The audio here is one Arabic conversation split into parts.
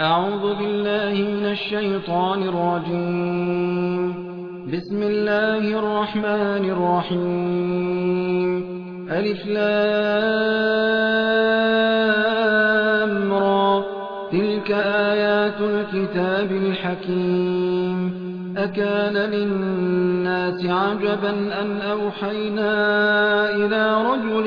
أعوذ بالله من الشيطان الرجيم. بسم الله الرحمن الرحيم. ألف لامرى تلك آيات الكتاب الحكيم. أكان للناس عجبا أن أوحينا إلى رجل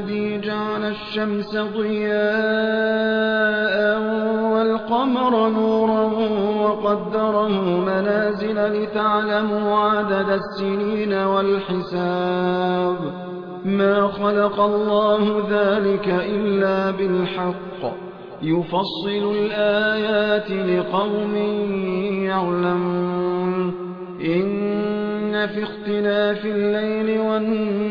الذي جعل الشمس ضياء والقمر نورا وقدره منازل لتعلموا عدد السنين والحساب. ما خلق الله ذلك إلا بالحق. يفصل الآيات لقوم يعلمون. إن في اختلاف الليل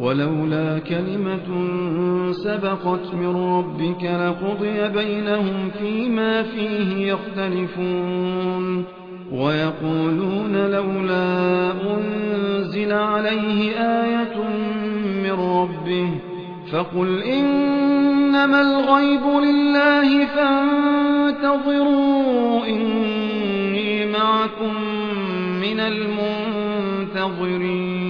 ولولا كلمة سبقت من ربك لقضي بينهم فيما فيه يختلفون ويقولون لولا أنزل عليه آية من ربه فقل إنما الغيب لله فانتظروا إني معكم من المنتظرين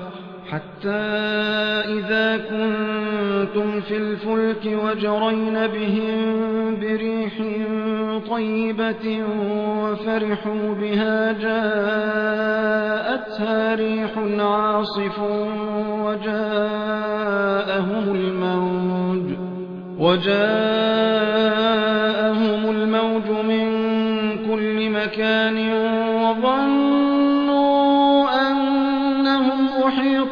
حتى إذا كنتم في الفلك وجرين بهم بريح طيبة وفرحوا بها جاءتها ريح عاصف وجاءهم الموج وجاءهم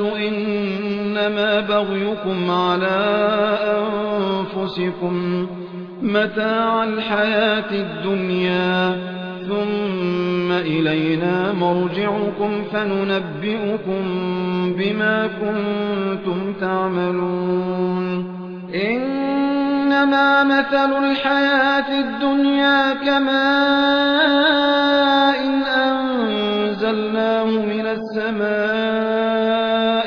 إنما بغيكم على أنفسكم متاع الحياة الدنيا ثم إلينا مرجعكم فننبئكم بما كنتم تعملون. إنما مثل الحياة الدنيا كماء أنزلناه من السماء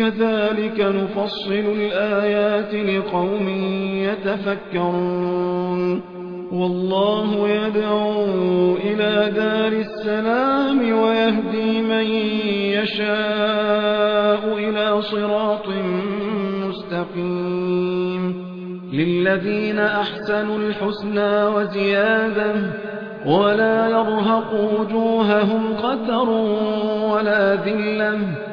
كذلك نفصل الآيات لقوم يتفكرون. والله يدعو إلى دار السلام ويهدي من يشاء إلى صراط مستقيم. للذين أحسنوا الحسنى وزيادة ولا يرهق وجوههم قتر ولا ذلة.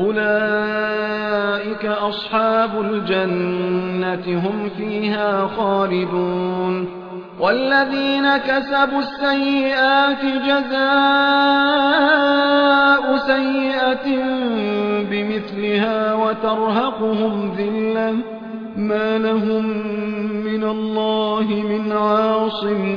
أولئك أصحاب الجنة هم فيها خالدون. والذين كسبوا السيئات جزاء سيئة بمثلها وترهقهم ذلة ما لهم من الله من عاصم.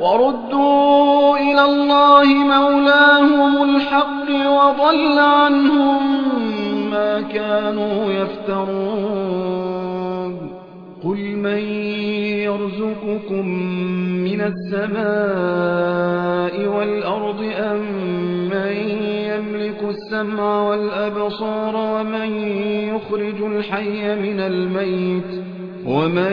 وردوا إلى الله مولاهم الحق وضل عنهم ما كانوا يفترون. قل من يرزقكم من السماء والأرض أم من يملك السمع والأبصار ومن يخرج الحي من الميت ومن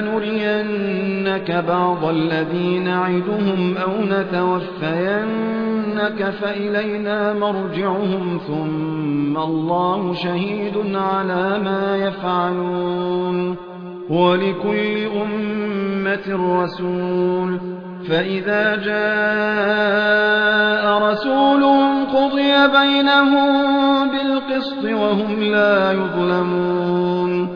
نرينك بعض الذين نعدهم أو نتوفينك فإلينا مرجعهم ثم الله شهيد على ما يفعلون ولكل أمة رسول فإذا جاء رسولهم قضي بينهم بالقسط وهم لا يظلمون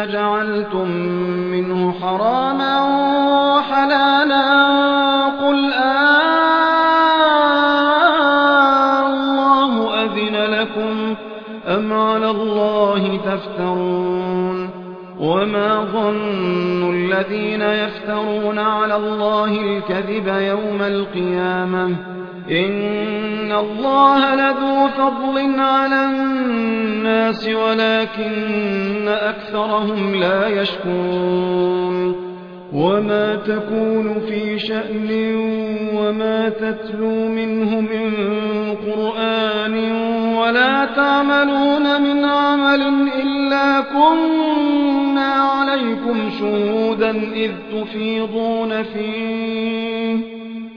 فجعلتم منه حراما وحلالا قل آه الله أذن لكم أم على الله تفترون؟ وما ظن الذين يفترون على الله الكذب يوم القيامة إن الله لذو فضل على الناس ولكن أكثرهم لا يشكرون وما تكون في شأن وما تتلو منه من قرآن ولا تعملون من عمل إلا كنا عليكم شهودا إذ تفيضون فيه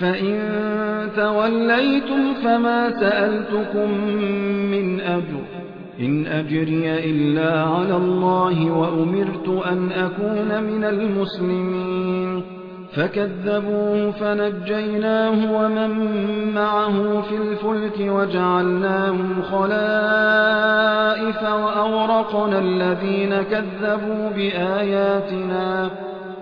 فإن توليتم فما سألتكم من أجر إن أجري إلا على الله وأمرت أن أكون من المسلمين فكذبوه فنجيناه ومن معه في الفلك وجعلناهم خلائف وأورقنا الذين كذبوا بآياتنا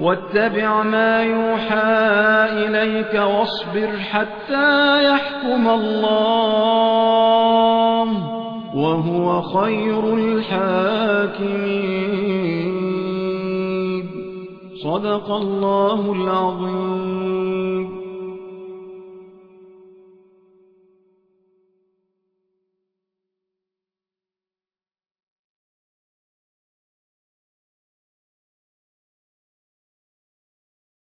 واتبع ما يوحى إليك واصبر حتى يحكم الله وهو خير الحاكمين. صدق الله العظيم.